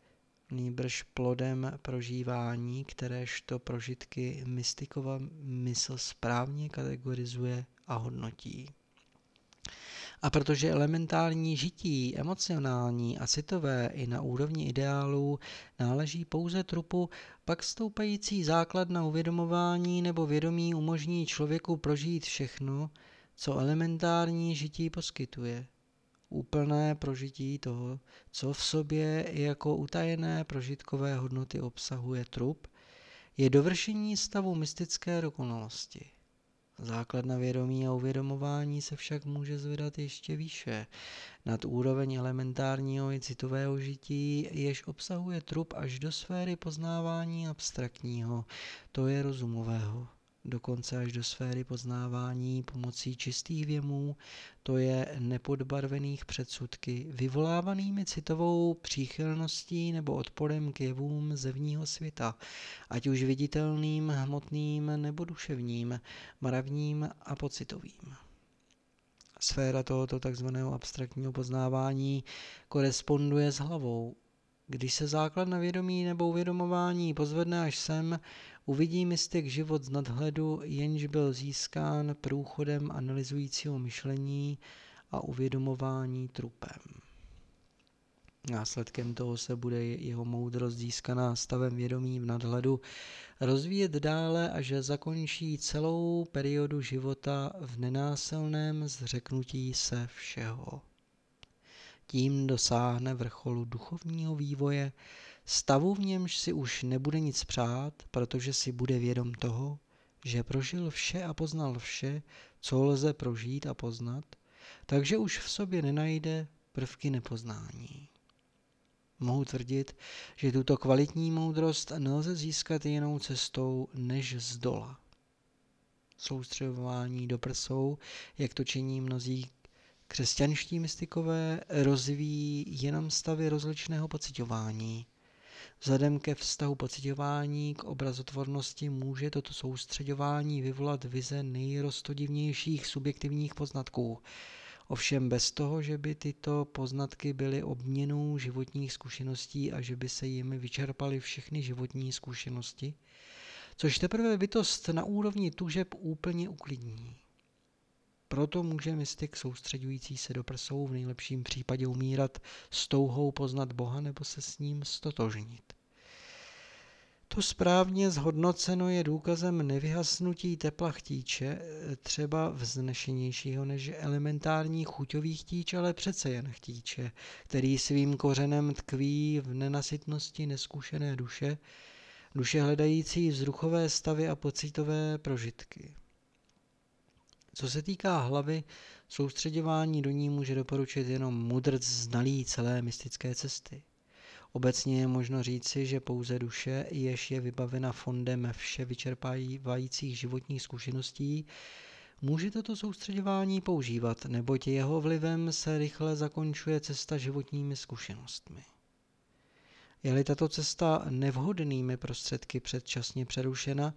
A: nýbrž plodem prožívání, kteréžto prožitky mystikova mysl správně kategorizuje a hodnotí. A protože elementární žití, emocionální a citové i na úrovni ideálů náleží pouze trupu, pak stoupající základ na uvědomování nebo vědomí umožní člověku prožít všechno, co elementární žití poskytuje. Úplné prožití toho, co v sobě jako utajené prožitkové hodnoty obsahuje trup, je dovršení stavu mystické dokonalosti. Základna vědomí a uvědomování se však může zvedat ještě výše, nad úroveň elementárního i citového žití, jež obsahuje trup až do sféry poznávání abstraktního, to je rozumového dokonce až do sféry poznávání pomocí čistých věmů, to je nepodbarvených předsudky, vyvolávanými citovou příchylností nebo odporem k jevům zevního světa, ať už viditelným, hmotným nebo duševním, mravním a pocitovým. Sféra tohoto takzvaného abstraktního poznávání koresponduje s hlavou. Když se základ na vědomí nebo uvědomování pozvedne až sem, Uvidí mystik život z nadhledu, jenž byl získán průchodem analyzujícího myšlení a uvědomování trupem. Následkem toho se bude jeho moudrost získaná stavem vědomí v nadhledu rozvíjet dále, až zakončí celou periodu života v nenásilném zřeknutí se všeho. Tím dosáhne vrcholu duchovního vývoje, Stavu, v němž si už nebude nic přát, protože si bude vědom toho, že prožil vše a poznal vše, co lze prožít a poznat, takže už v sobě nenajde prvky nepoznání. Mohu tvrdit, že tuto kvalitní moudrost nelze získat jinou cestou než z dola. Soustředování do prsou, jak to činí mnozí křesťanští mystikové, rozvíjí jenom stavy rozličného pocitování, Vzhledem ke vztahu pocitování k obrazotvornosti může toto soustředování vyvolat vize nejrostodivnějších subjektivních poznatků. Ovšem bez toho, že by tyto poznatky byly obměnou životních zkušeností a že by se jimi vyčerpaly všechny životní zkušenosti, což teprve bytost na úrovni tužeb úplně uklidní. Proto může mystik soustředující se do prsou v nejlepším případě umírat s touhou poznat Boha nebo se s ním stotožnit. To správně zhodnoceno je důkazem nevyhasnutí tepla chtíče, třeba vznešenějšího než elementární chuťový chtíč, ale přece jen chtíče, který svým kořenem tkví v nenasytnosti neskušené duše, duše hledající vzruchové stavy a pocitové prožitky. Co se týká hlavy, soustředěvání do ní může doporučit jenom mudrc znalý celé mystické cesty. Obecně je možno říci, že pouze duše, jež je vybavena fondem vše vyčerpávajících životních zkušeností, může toto soustředěvání používat, neboť jeho vlivem se rychle zakončuje cesta životními zkušenostmi. Je-li tato cesta nevhodnými prostředky předčasně přerušena,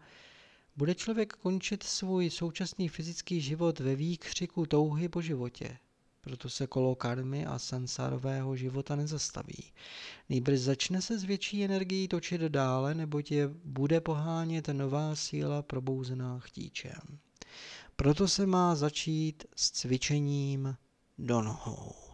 A: bude člověk končit svůj současný fyzický život ve výkřiku touhy po životě, proto se kolo karmy a sansárového života nezastaví. Nejbrž začne se s větší energií točit dále, neboť je bude pohánět nová síla probouzená chtíčem. Proto se má začít s cvičením do nohou.